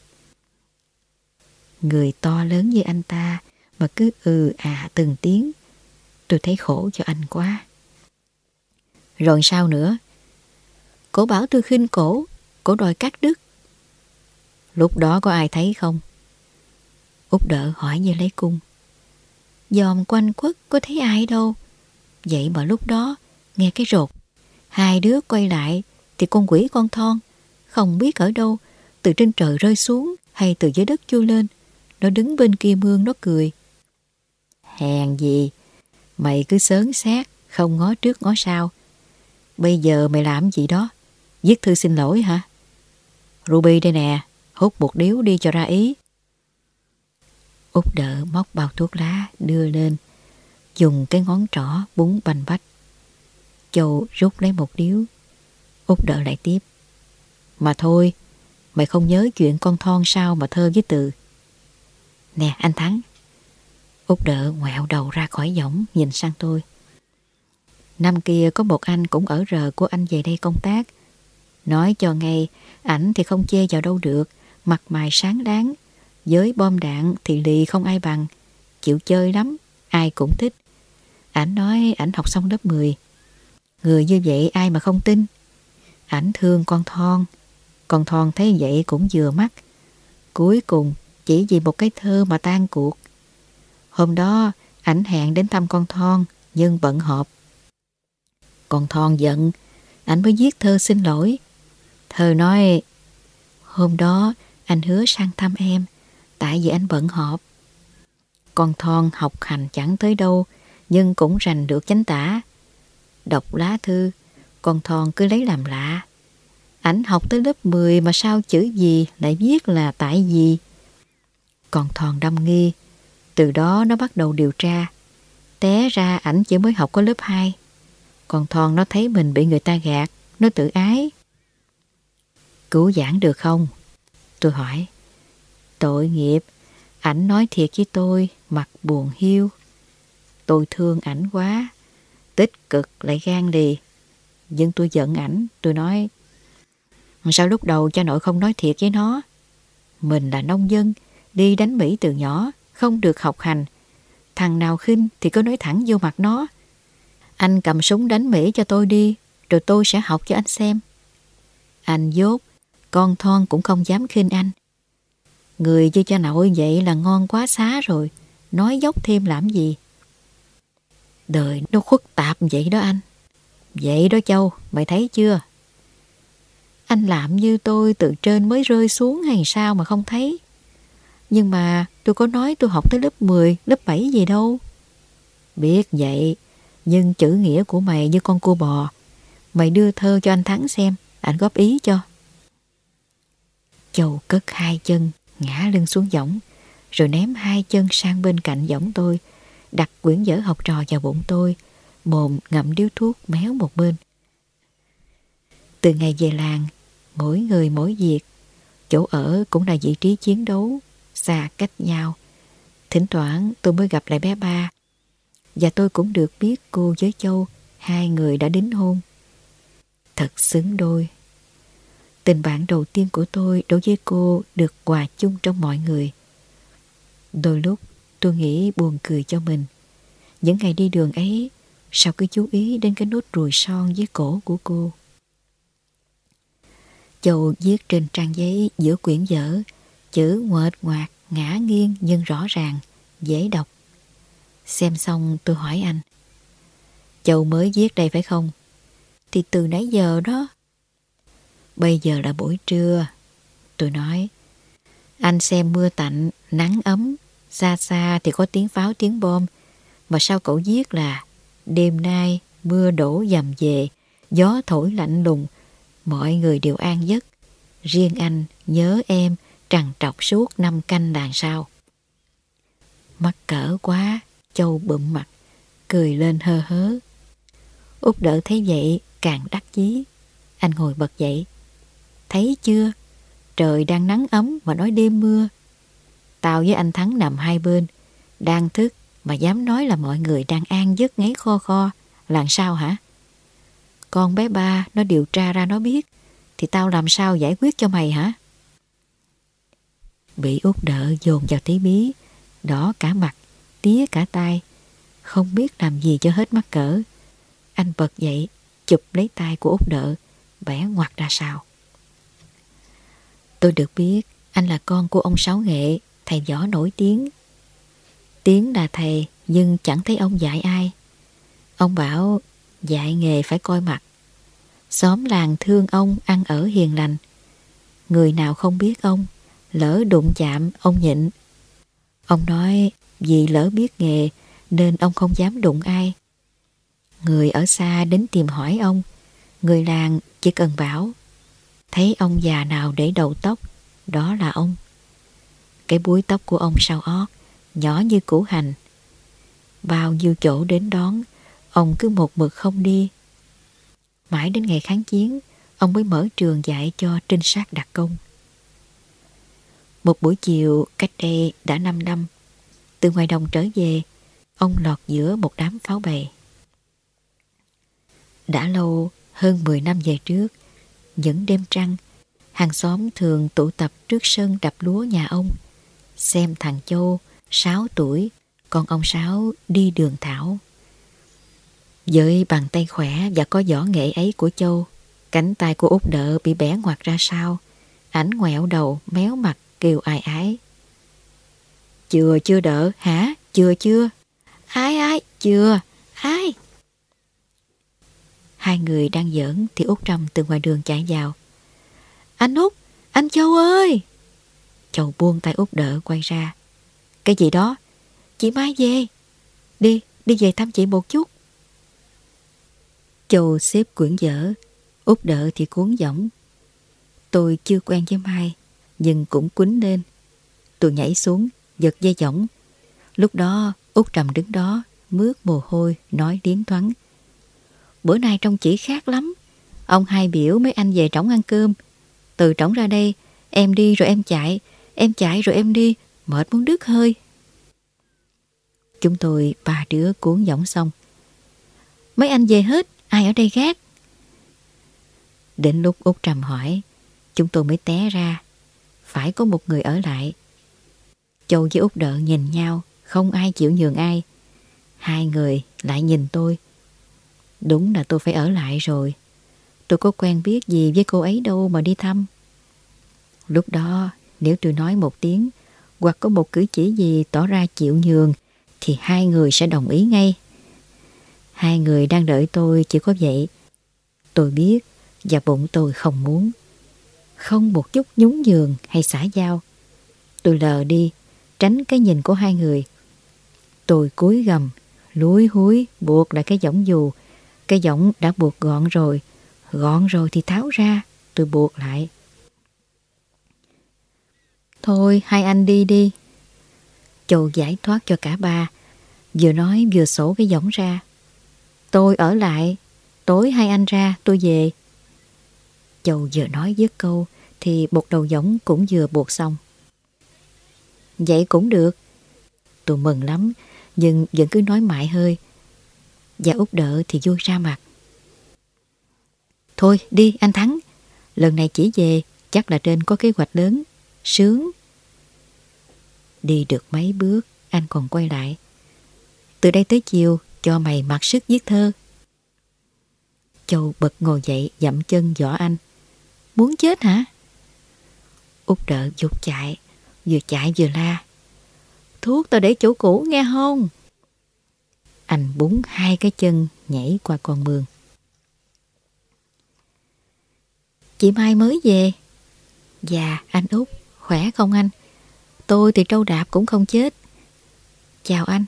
Speaker 2: Người to lớn như anh ta mà cứ ừ à từng tiếng. Tôi thấy khổ cho anh quá. Rồi sao nữa? Cổ bảo tôi khinh cổ, cổ đòi cắt đứt. Lúc đó có ai thấy không? Út đỡ hỏi như lấy cung. Dòm quanh quất có thấy ai đâu. Vậy mà lúc đó nghe cái rột. Hai đứa quay lại thì con quỷ con thon không biết ở đâu từ trên trời rơi xuống hay từ dưới đất chui lên. Nó đứng bên kia mương nó cười. Hèn gì, mày cứ sớn xác, không ngó trước ngó sau. Bây giờ mày làm gì đó? Viết thư xin lỗi hả? Ruby đây nè, hút một điếu đi cho ra ý. Út đỡ móc bao thuốc lá đưa lên, dùng cái ngón trỏ búng bành bách. Châu rút lấy một điếu, Út đỡ lại tiếp. Mà thôi, mày không nhớ chuyện con thon sao mà thơ với từ. Nè anh Thắng. Út đỡ ngoẹo đầu ra khỏi giỏng nhìn sang tôi. Năm kia có một anh cũng ở rờ của anh về đây công tác. Nói cho ngay, ảnh thì không chê vào đâu được, mặt mày sáng đáng. Với bom đạn thì lì không ai bằng, chịu chơi lắm, ai cũng thích. Ảnh nói ảnh học xong lớp 10. Người như vậy ai mà không tin. Ảnh thương con Thon, con Thon thấy vậy cũng vừa mắt. Cuối cùng chỉ vì một cái thơ mà tan cuộc. Hôm đó ảnh hẹn đến thăm con Thon nhưng bận họp. Con Thon giận, ảnh mới viết thơ xin lỗi. Thơ nói, hôm đó anh hứa sang thăm em, tại vì anh bận họp. Con Thon học hành chẳng tới đâu, nhưng cũng rành được chánh tả. Đọc lá thư, con Thon cứ lấy làm lạ. Ảnh học tới lớp 10 mà sao chữ gì lại viết là tại gì? Còn Thòn đâm nghi, từ đó nó bắt đầu điều tra. Té ra ảnh chỉ mới học có lớp 2. Còn Thòn nó thấy mình bị người ta gạt, nó tự ái. Cứu giảng được không? Tôi hỏi. Tội nghiệp, ảnh nói thiệt với tôi, mặt buồn hiu. Tôi thương ảnh quá, tích cực lại gan lì. Nhưng tôi giận ảnh, tôi nói Sao lúc đầu cha nội không nói thiệt với nó? Mình là nông dân, đi đánh Mỹ từ nhỏ, không được học hành. Thằng nào khinh thì cứ nói thẳng vô mặt nó. Anh cầm súng đánh Mỹ cho tôi đi, rồi tôi sẽ học cho anh xem. Anh dốt, con thon cũng không dám khinh anh. Người như cha nội vậy là ngon quá xá rồi, nói dốc thêm làm gì. Đời nó khuất tạp vậy đó anh. Vậy đó Châu, mày thấy chưa? Anh làm như tôi từ trên mới rơi xuống hay sao mà không thấy. Nhưng mà tôi có nói tôi học tới lớp 10, lớp 7 gì đâu. Biết vậy, nhưng chữ nghĩa của mày như con cua bò. Mày đưa thơ cho anh Thắng xem, anh góp ý cho. Châu cất hai chân, ngã lưng xuống võng, rồi ném hai chân sang bên cạnh võng tôi, đặt quyển vở học trò vào bụng tôi, mồm ngậm điếu thuốc méo một bên. Từ ngày về làng, mỗi người mỗi việc, chỗ ở cũng là vị trí chiến đấu, xa cách nhau. Thỉnh thoảng tôi mới gặp lại bé ba, và tôi cũng được biết cô với Châu, hai người đã đính hôn. Thật xứng đôi. Tình bạn đầu tiên của tôi đối với cô được hòa chung trong mọi người. Đôi lúc tôi nghĩ buồn cười cho mình. Những ngày đi đường ấy, sao cứ chú ý đến cái nốt ruồi son dưới cổ của cô. Châu viết trên trang giấy giữa quyển vở, chữ nguệt ngoạc, ngã nghiêng nhưng rõ ràng, dễ đọc. Xem xong tôi hỏi anh. Châu mới viết đây phải không? Thì từ nãy giờ đó. Bây giờ là buổi trưa. Tôi nói. Anh xem mưa tạnh, nắng ấm, xa xa thì có tiếng pháo tiếng bom. Mà sao cậu viết là đêm nay mưa đổ dầm về, gió thổi lạnh lùng, mọi người đều an giấc. Riêng anh nhớ em trằn trọc suốt năm canh đàn sau. Mắc cỡ quá, Châu bụm mặt, cười lên hơ hớ. Út đỡ thấy vậy càng đắc chí. Anh ngồi bật dậy. Thấy chưa? Trời đang nắng ấm mà nói đêm mưa. Tao với anh Thắng nằm hai bên, đang thức mà dám nói là mọi người đang an giấc ngáy kho kho. Làm sao hả? Con bé ba nó điều tra ra nó biết thì tao làm sao giải quyết cho mày hả? Bị út đỡ dồn vào tí bí, đỏ cả mặt, tía cả tay, không biết làm gì cho hết mắc cỡ. Anh bật dậy, chụp lấy tay của út đỡ, bẻ ngoặt ra sao. Tôi được biết anh là con của ông Sáu Nghệ, thầy võ nổi tiếng. Tiếng là thầy nhưng chẳng thấy ông dạy ai. Ông bảo dạy nghề phải coi mặt. Xóm làng thương ông ăn ở hiền lành. Người nào không biết ông, lỡ đụng chạm ông nhịn. Ông nói vì lỡ biết nghề nên ông không dám đụng ai. Người ở xa đến tìm hỏi ông, người làng chỉ cần bảo. Thấy ông già nào để đầu tóc, đó là ông. Cái búi tóc của ông sao ót, nhỏ như củ hành. Bao nhiêu chỗ đến đón, ông cứ một mực không đi. Mãi đến ngày kháng chiến, ông mới mở trường dạy cho trinh sát đặc công. Một buổi chiều cách đây đã 5 năm, từ ngoài đồng trở về, ông lọt giữa một đám pháo bày. Đã lâu, hơn 10 năm về trước, những đêm trăng, hàng xóm thường tụ tập trước sân đập lúa nhà ông, xem thằng Châu, 6 tuổi, còn ông Sáu đi đường thảo. Với bàn tay khỏe và có võ nghệ ấy của Châu, cánh tay của út đỡ bị bẻ ngoặt ra sau, ảnh ngoẹo đầu, méo mặt, kêu ai ái. Chưa chưa đỡ, hả? Chưa chưa? Ai ai? Chưa? Ai? Hai người đang giỡn thì út Trâm từ ngoài đường chạy vào. Anh út, anh Châu ơi! Châu buông tay út đỡ quay ra. Cái gì đó? Chị Mai về. Đi, đi về thăm chị một chút. Châu xếp quyển dở, út đỡ thì cuốn giỏng. Tôi chưa quen với Mai, nhưng cũng quýnh lên. Tôi nhảy xuống, giật dây giỏng. Lúc đó, út Trầm đứng đó, mướt mồ hôi, nói điến thoáng. Bữa nay trong chỉ khác lắm. Ông hai biểu mấy anh về trống ăn cơm. Từ trống ra đây, em đi rồi em chạy, em chạy rồi em đi, mệt muốn đứt hơi. Chúng tôi ba đứa cuốn giỏng xong. Mấy anh về hết, ai ở đây gác? Đến lúc Út Trầm hỏi, chúng tôi mới té ra. Phải có một người ở lại. Châu với Út Đợ nhìn nhau, không ai chịu nhường ai. Hai người lại nhìn tôi. Đúng là tôi phải ở lại rồi. Tôi có quen biết gì với cô ấy đâu mà đi thăm. Lúc đó, nếu tôi nói một tiếng, hoặc có một cử chỉ gì tỏ ra chịu nhường, thì hai người sẽ đồng ý ngay. Hai người đang đợi tôi chỉ có vậy. Tôi biết và bụng tôi không muốn. Không một chút nhún nhường hay xả dao. Tôi lờ đi, tránh cái nhìn của hai người. Tôi cúi gầm, lúi húi buộc lại cái giỏng dù. Cái giỏng đã buộc gọn rồi. Gọn rồi thì tháo ra, tôi buộc lại. Thôi hai anh đi đi. Châu giải thoát cho cả ba. Vừa nói vừa sổ cái giỏng ra. Tôi ở lại. Tối hai anh ra tôi về. Châu vừa nói dứt câu, thì bột đầu giống cũng vừa buộc xong. Vậy cũng được. Tôi mừng lắm, nhưng vẫn cứ nói mãi hơi. Và út đỡ thì vui ra mặt. Thôi, đi, anh Thắng. Lần này chỉ về, chắc là trên có kế hoạch lớn. Sướng. Đi được mấy bước, anh còn quay lại. Từ đây tới chiều, cho mày mặc sức viết thơ. Châu bật ngồi dậy dậm chân giỏ anh. Muốn chết hả? Út đỡ dục chạy, vừa chạy vừa la. Thuốc tao để chỗ cũ nghe không? Anh búng hai cái chân nhảy qua con mương. Chị Mai mới về. Dạ, anh Út, khỏe không anh? Tôi thì trâu đạp cũng không chết. Chào anh.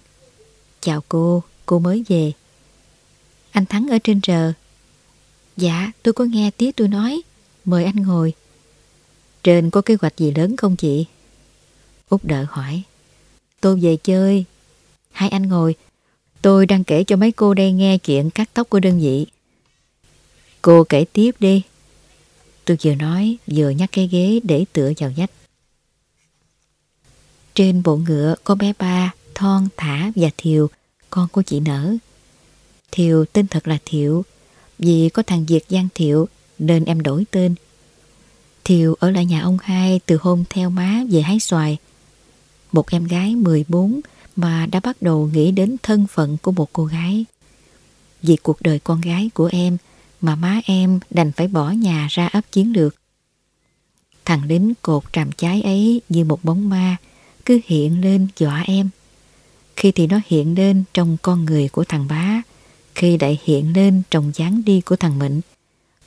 Speaker 2: Chào cô, cô mới về. Anh Thắng ở trên rờ. Dạ, tôi có nghe tía tôi nói. Mời anh ngồi. Trên có kế hoạch gì lớn không chị? Út đợi hỏi. Tôi về chơi. Hai anh ngồi. Tôi đang kể cho mấy cô đây nghe chuyện cắt tóc của đơn vị. Cô kể tiếp đi. Tôi vừa nói vừa nhắc cái ghế để tựa vào nhách. Trên bộ ngựa có bé ba, Thon, Thả và Thiều, con của chị Nở. Thiều tên thật là Thiệu, vì có thằng Việt Giang Thiệu nên em đổi tên. Thiều ở lại nhà ông hai từ hôm theo má về hái xoài. Một em gái 14 mà đã bắt đầu nghĩ đến thân phận của một cô gái. Vì cuộc đời con gái của em mà má em đành phải bỏ nhà ra ấp chiến lược. Thằng lính cột tràm trái ấy như một bóng ma, cứ hiện lên dọa em. Khi thì nó hiện lên trong con người của thằng bá, khi lại hiện lên trong dáng đi của thằng Mịnh.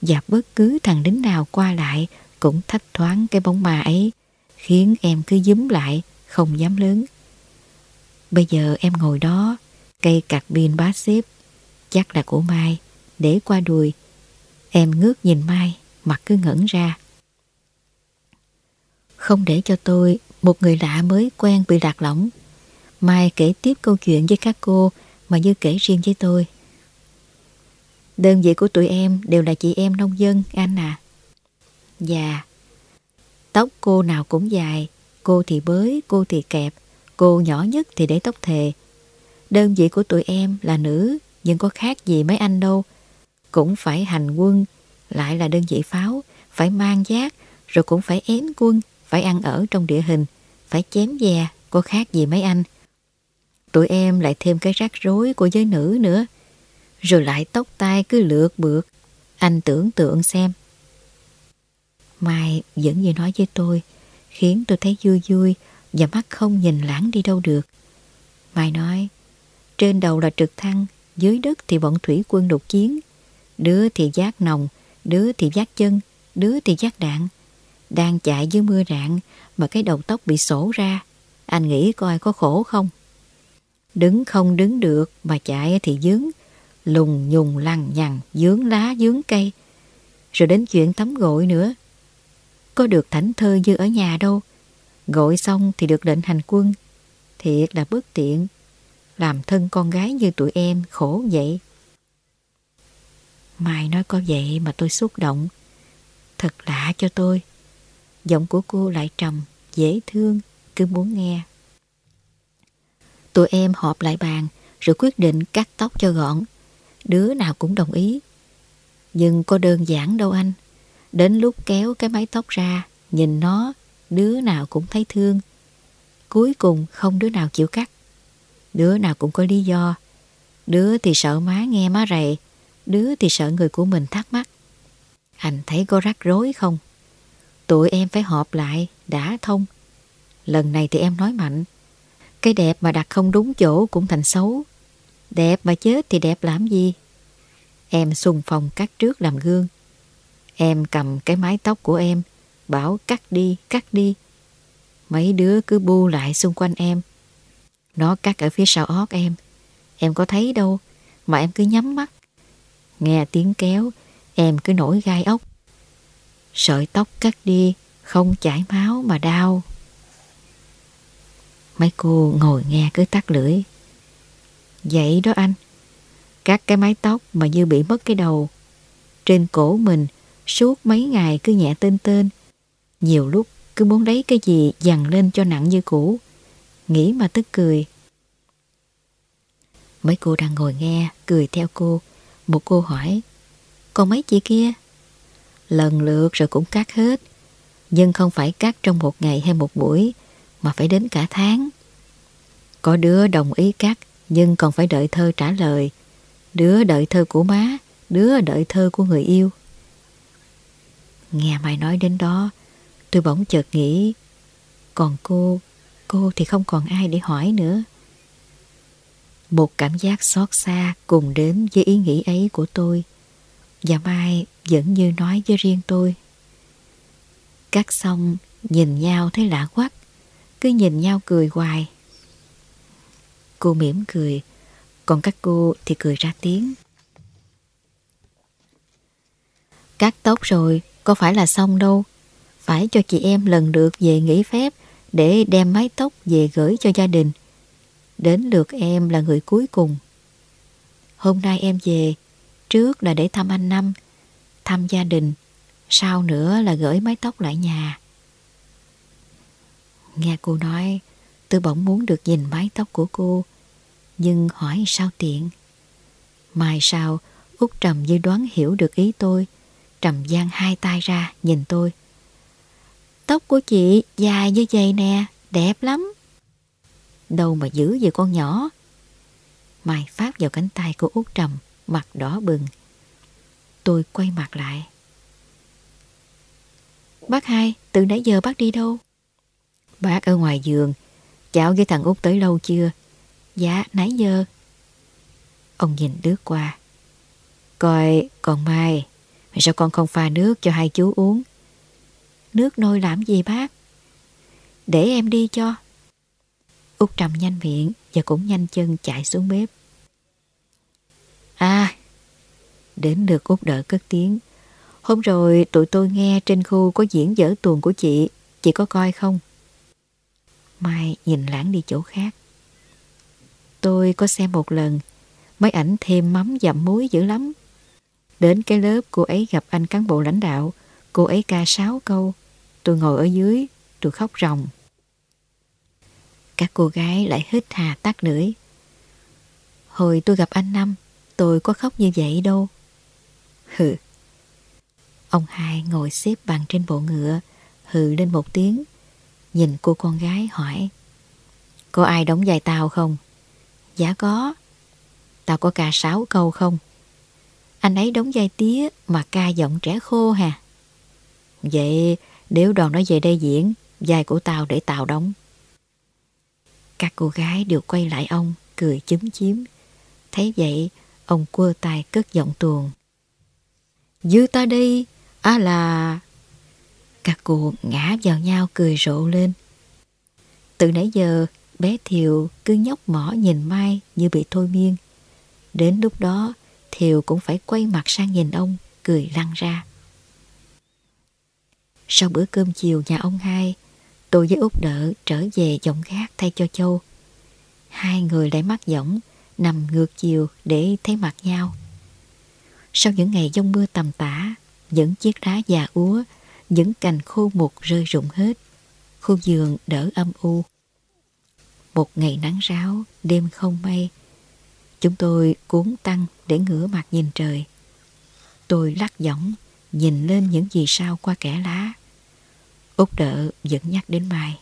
Speaker 2: Và bất cứ thằng lính nào qua lại cũng thách thoáng cái bóng ma ấy, khiến em cứ dúm lại, không dám lớn. Bây giờ em ngồi đó, cây cạc pin bá xếp, chắc là của Mai, để qua đùi. Em ngước nhìn Mai, mặt cứ ngẩn ra. Không để cho tôi, một người lạ mới quen bị lạc lõng. Mai kể tiếp câu chuyện với các cô mà như kể riêng với tôi. Đơn vị của tụi em đều là chị em nông dân, anh à. Dạ. Tóc cô nào cũng dài, cô thì bới, cô thì kẹp, cô nhỏ nhất thì để tóc thề. Đơn vị của tụi em là nữ, nhưng có khác gì mấy anh đâu. Cũng phải hành quân, lại là đơn vị pháo, phải mang giác, rồi cũng phải ém quân, phải ăn ở trong địa hình, phải chém dè, có khác gì mấy anh. Tụi em lại thêm cái rắc rối của giới nữ nữa. Rồi lại tóc tai cứ lượt bượt. Anh tưởng tượng xem. Mai vẫn như nói với tôi, khiến tôi thấy vui vui và mắt không nhìn lãng đi đâu được. Mai nói, trên đầu là trực thăng, dưới đất thì bọn thủy quân đột chiến. Đứa thì giác nòng, đứa thì giác chân, đứa thì giác đạn. Đang chạy dưới mưa rạng mà cái đầu tóc bị sổ ra. Anh nghĩ coi có khổ không? Đứng không đứng được mà chạy thì dướng, lùng nhùng lằng nhằng, dướng lá dướng cây. Rồi đến chuyện tắm gội nữa. Có được thảnh thơ như ở nhà đâu. Gội xong thì được lệnh hành quân. Thiệt là bất tiện. Làm thân con gái như tụi em khổ vậy. Mai nói có vậy mà tôi xúc động. Thật lạ cho tôi. Giọng của cô lại trầm, dễ thương, cứ muốn nghe. Tụi em họp lại bàn rồi quyết định cắt tóc cho gọn. Đứa nào cũng đồng ý. Nhưng có đơn giản đâu anh. Đến lúc kéo cái mái tóc ra, nhìn nó, đứa nào cũng thấy thương. Cuối cùng không đứa nào chịu cắt. Đứa nào cũng có lý do. Đứa thì sợ má nghe má rầy, đứa thì sợ người của mình thắc mắc. Anh thấy có rắc rối không? Tụi em phải họp lại, đã thông. Lần này thì em nói mạnh. Cái đẹp mà đặt không đúng chỗ cũng thành xấu. Đẹp mà chết thì đẹp làm gì? Em xung phong cắt trước làm gương. Em cầm cái mái tóc của em, bảo cắt đi, cắt đi. Mấy đứa cứ bu lại xung quanh em. Nó cắt ở phía sau ót em. Em có thấy đâu, mà em cứ nhắm mắt. Nghe tiếng kéo, em cứ nổi gai ốc. Sợi tóc cắt đi, không chảy máu mà đau. Mấy cô ngồi nghe cứ tắt lưỡi. Vậy đó anh. Cắt cái mái tóc mà như bị mất cái đầu. Trên cổ mình suốt mấy ngày cứ nhẹ tên tên. Nhiều lúc cứ muốn lấy cái gì dằn lên cho nặng như cũ. Nghĩ mà tức cười. Mấy cô đang ngồi nghe, cười theo cô. Một cô hỏi, còn mấy chị kia? Lần lượt rồi cũng cắt hết. Nhưng không phải cắt trong một ngày hay một buổi, mà phải đến cả tháng. Có đứa đồng ý cắt, nhưng còn phải đợi thơ trả lời. Đứa đợi thơ của má, đứa đợi thơ của người yêu. Nghe mày nói đến đó, tôi bỗng chợt nghĩ, còn cô, cô thì không còn ai để hỏi nữa. Một cảm giác xót xa cùng đến với ý nghĩ ấy của tôi. Và Mai vẫn như nói với riêng tôi. Cắt xong, nhìn nhau thấy lạ quắc, cứ nhìn nhau cười hoài. Cô mỉm cười, còn các cô thì cười ra tiếng. Cắt tóc rồi, có phải là xong đâu. Phải cho chị em lần được về nghỉ phép để đem mái tóc về gửi cho gia đình. Đến lượt em là người cuối cùng. Hôm nay em về, trước là để thăm anh Năm, thăm gia đình, sau nữa là gửi mái tóc lại nhà. Nghe cô nói, tôi bỗng muốn được nhìn mái tóc của cô, nhưng hỏi sao tiện. Mai sau, Út Trầm như đoán hiểu được ý tôi, Trầm giang hai tay ra nhìn tôi. Tóc của chị dài như vậy nè, đẹp lắm. Đâu mà giữ về con nhỏ. Mai phát vào cánh tay của Út Trầm, mặt đỏ bừng. Tôi quay mặt lại. Bác hai, từ nãy giờ bác đi đâu? Bác ở ngoài giường. Cháu với thằng út tới lâu chưa? Dạ, nãy giờ. Ông nhìn đứa qua. Coi, còn Mai, sao con không pha nước cho hai chú uống? Nước nôi làm gì bác? Để em đi cho. Út trầm nhanh miệng và cũng nhanh chân chạy xuống bếp. À, đến được Út đỡ cất tiếng. Hôm rồi tụi tôi nghe trên khu có diễn dở tuồng của chị, chị có coi không? Mai nhìn lãng đi chỗ khác. Tôi có xem một lần, mấy ảnh thêm mắm dặm muối dữ lắm. Đến cái lớp cô ấy gặp anh cán bộ lãnh đạo, cô ấy ca sáu câu. Tôi ngồi ở dưới, tôi khóc ròng. Các cô gái lại hít hà tắt lưỡi. Hồi tôi gặp anh Năm, tôi có khóc như vậy đâu. Hừ. Ông hai ngồi xếp bằng trên bộ ngựa, hừ lên một tiếng, nhìn cô con gái hỏi. Có ai đóng dài tao không? Dạ có. Tao có ca sáu câu không? Anh ấy đóng vai tía mà ca giọng trẻ khô hà. Vậy nếu đoàn nó về đây diễn, vai của tao để tao đóng. Các cô gái đều quay lại ông, cười chúm chím. Thấy vậy, ông quơ tay cất giọng tuồng. Dư ta đi, à là... Các cô ngã vào nhau cười rộ lên. Từ nãy giờ, bé Thiều cứ nhóc mỏ nhìn Mai như bị thôi miên. Đến lúc đó, Thiều cũng phải quay mặt sang nhìn ông, cười lăn ra. Sau bữa cơm chiều nhà ông hai, tôi với út đỡ trở về giọng gác thay cho Châu. Hai người lại mắt giỏng, nằm ngược chiều để thấy mặt nhau. Sau những ngày giông mưa tầm tã, những chiếc lá già úa, những cành khô mục rơi rụng hết. Khu giường đỡ âm u. Một ngày nắng ráo, đêm không mây. Chúng tôi cuốn tăng để ngửa mặt nhìn trời. Tôi lắc giọng, nhìn lên những gì sao qua kẻ lá. Úc đỡ vẫn nhắc đến Mai.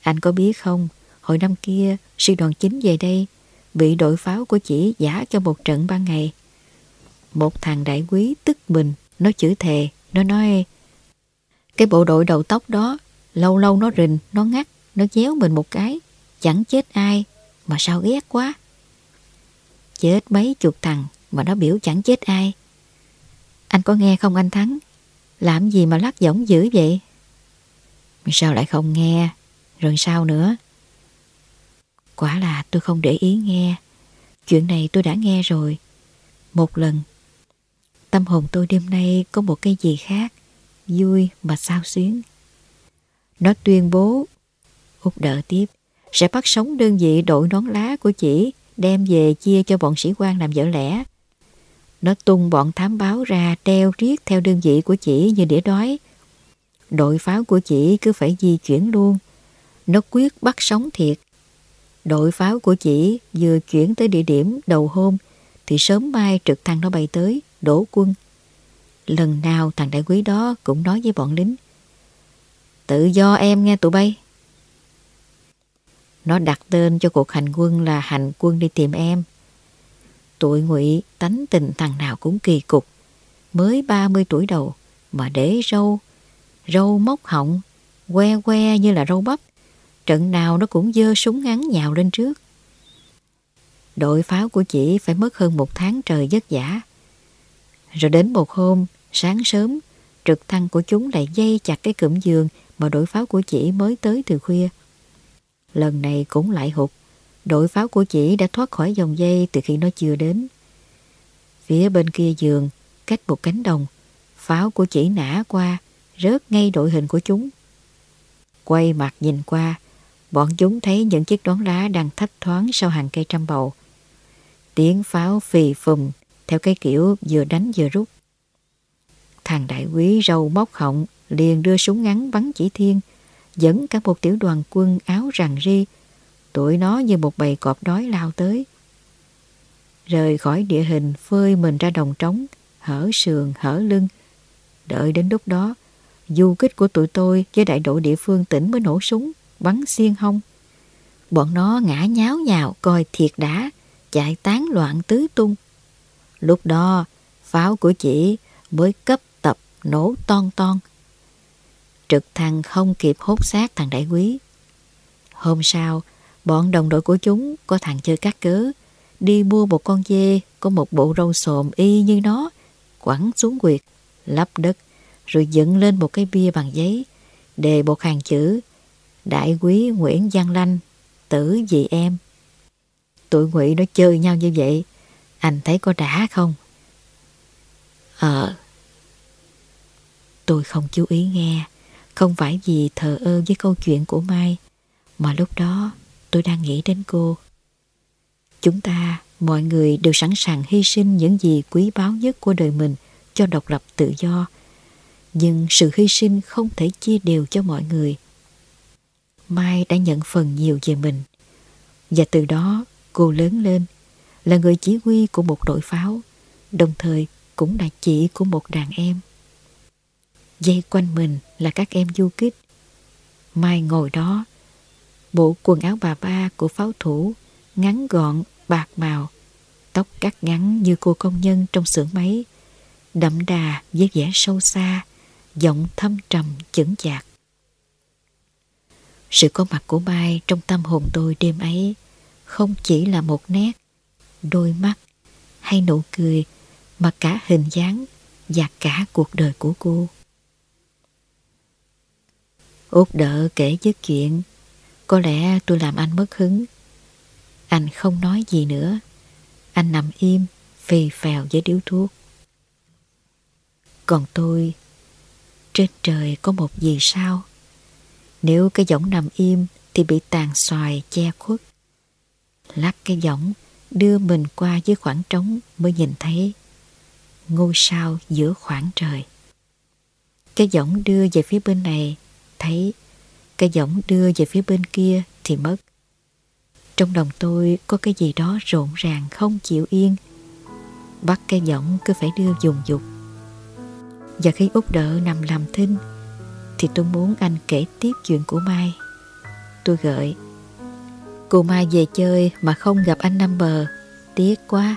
Speaker 2: Anh có biết không, hồi năm kia sư đoàn chính về đây bị đội pháo của chỉ giả cho một trận ban ngày. Một thằng đại quý tức mình, nó chửi thề, nó nói cái bộ đội đầu tóc đó lâu lâu nó rình, nó ngắt, nó déo mình một cái, chẳng chết ai mà sao ghét quá. Chết mấy chục thằng mà nó biểu chẳng chết ai. Anh có nghe không anh Thắng? Làm gì mà lắc giỏng dữ vậy? Sao lại không nghe? Rồi sao nữa? Quả là tôi không để ý nghe. Chuyện này tôi đã nghe rồi. Một lần. Tâm hồn tôi đêm nay có một cái gì khác. Vui mà sao xuyến. Nó tuyên bố Út đỡ tiếp sẽ bắt sống đơn vị đội nón lá của chị đem về chia cho bọn sĩ quan làm vợ lẽ. Nó tung bọn thám báo ra treo riết theo đơn vị của chị như đĩa đói. Đội pháo của chị cứ phải di chuyển luôn. Nó quyết bắt sống thiệt. Đội pháo của chị vừa chuyển tới địa điểm đầu hôm thì sớm mai trực thăng nó bay tới, đổ quân. Lần nào thằng đại quý đó cũng nói với bọn lính, Tự do em nghe tụi bay. Nó đặt tên cho cuộc hành quân là hành quân đi tìm em. Tụi ngụy tánh tình thằng nào cũng kỳ cục, Mới 30 tuổi đầu mà để râu Râu móc họng, Que que như là râu bắp. Trận nào nó cũng dơ súng ngắn nhào lên trước. Đội pháo của chị phải mất hơn một tháng trời vất vả. Rồi đến một hôm Sáng sớm Trực thăng của chúng lại dây chặt cái cụm giường Mà đội pháo của chị mới tới từ khuya Lần này cũng lại hụt Đội pháo của chị đã thoát khỏi dòng dây từ khi nó chưa đến. Phía bên kia giường, cách một cánh đồng, pháo của chị nã qua, rớt ngay đội hình của chúng. Quay mặt nhìn qua, bọn chúng thấy những chiếc đón lá đang thách thoáng sau hàng cây trăm bầu. Tiếng pháo phì phùm theo cái kiểu vừa đánh vừa rút. Thằng đại quý râu móc họng liền đưa súng ngắn bắn chỉ thiên, dẫn cả một tiểu đoàn quân áo rằn ri Tụi nó như một bầy cọp đói lao tới. Rời khỏi địa hình phơi mình ra đồng trống, hở sườn, hở lưng. Đợi đến lúc đó, du kích của tụi tôi với đại đội địa phương tỉnh mới nổ súng, bắn xiên hông. Bọn nó ngã nháo nhào coi thiệt đã, chạy tán loạn tứ tung. Lúc đó, pháo của chị mới cấp tập nổ ton ton. Trực thăng không kịp hốt xác thằng đại quý. Hôm sau, bọn đồng đội của chúng có thằng chơi cát cớ, đi mua một con dê có một bộ râu xồm y như nó, quẳng xuống quyệt, lấp đất, rồi dựng lên một cái bia bằng giấy, đề một hàng chữ Đại quý Nguyễn Văn Lanh, tử vì em. Tụi Ngụy nó chơi nhau như vậy, anh thấy có đã không? Ờ. Tôi không chú ý nghe, không phải vì thờ ơ với câu chuyện của Mai, mà lúc đó tôi đang nghĩ đến cô. Chúng ta, mọi người đều sẵn sàng hy sinh những gì quý báu nhất của đời mình cho độc lập tự do. Nhưng sự hy sinh không thể chia đều cho mọi người. Mai đã nhận phần nhiều về mình. Và từ đó cô lớn lên, là người chỉ huy của một đội pháo, đồng thời cũng là chị của một đàn em. Dây quanh mình là các em du kích. Mai ngồi đó, bộ quần áo bà ba của pháo thủ, ngắn gọn, bạc màu, tóc cắt ngắn như cô công nhân trong xưởng máy, đậm đà với vẻ sâu xa, giọng thâm trầm chững chạc. Sự có mặt của Mai trong tâm hồn tôi đêm ấy không chỉ là một nét, đôi mắt hay nụ cười mà cả hình dáng và cả cuộc đời của cô. Út đỡ kể với chuyện, có lẽ tôi làm anh mất hứng. Anh không nói gì nữa. Anh nằm im, phì phèo với điếu thuốc. Còn tôi, trên trời có một gì sao? Nếu cái giọng nằm im thì bị tàn xoài che khuất. Lắc cái giọng đưa mình qua dưới khoảng trống mới nhìn thấy ngôi sao giữa khoảng trời. Cái giỏng đưa về phía bên này thấy, cái giỏng đưa về phía bên kia thì mất. Trong lòng tôi có cái gì đó rộn ràng không chịu yên. Bắt cái giỏng cứ phải đưa dùng dục. Và khi út đỡ nằm làm thinh thì tôi muốn anh kể tiếp chuyện của Mai. Tôi gợi Cô Mai về chơi mà không gặp anh Năm Bờ Tiếc quá.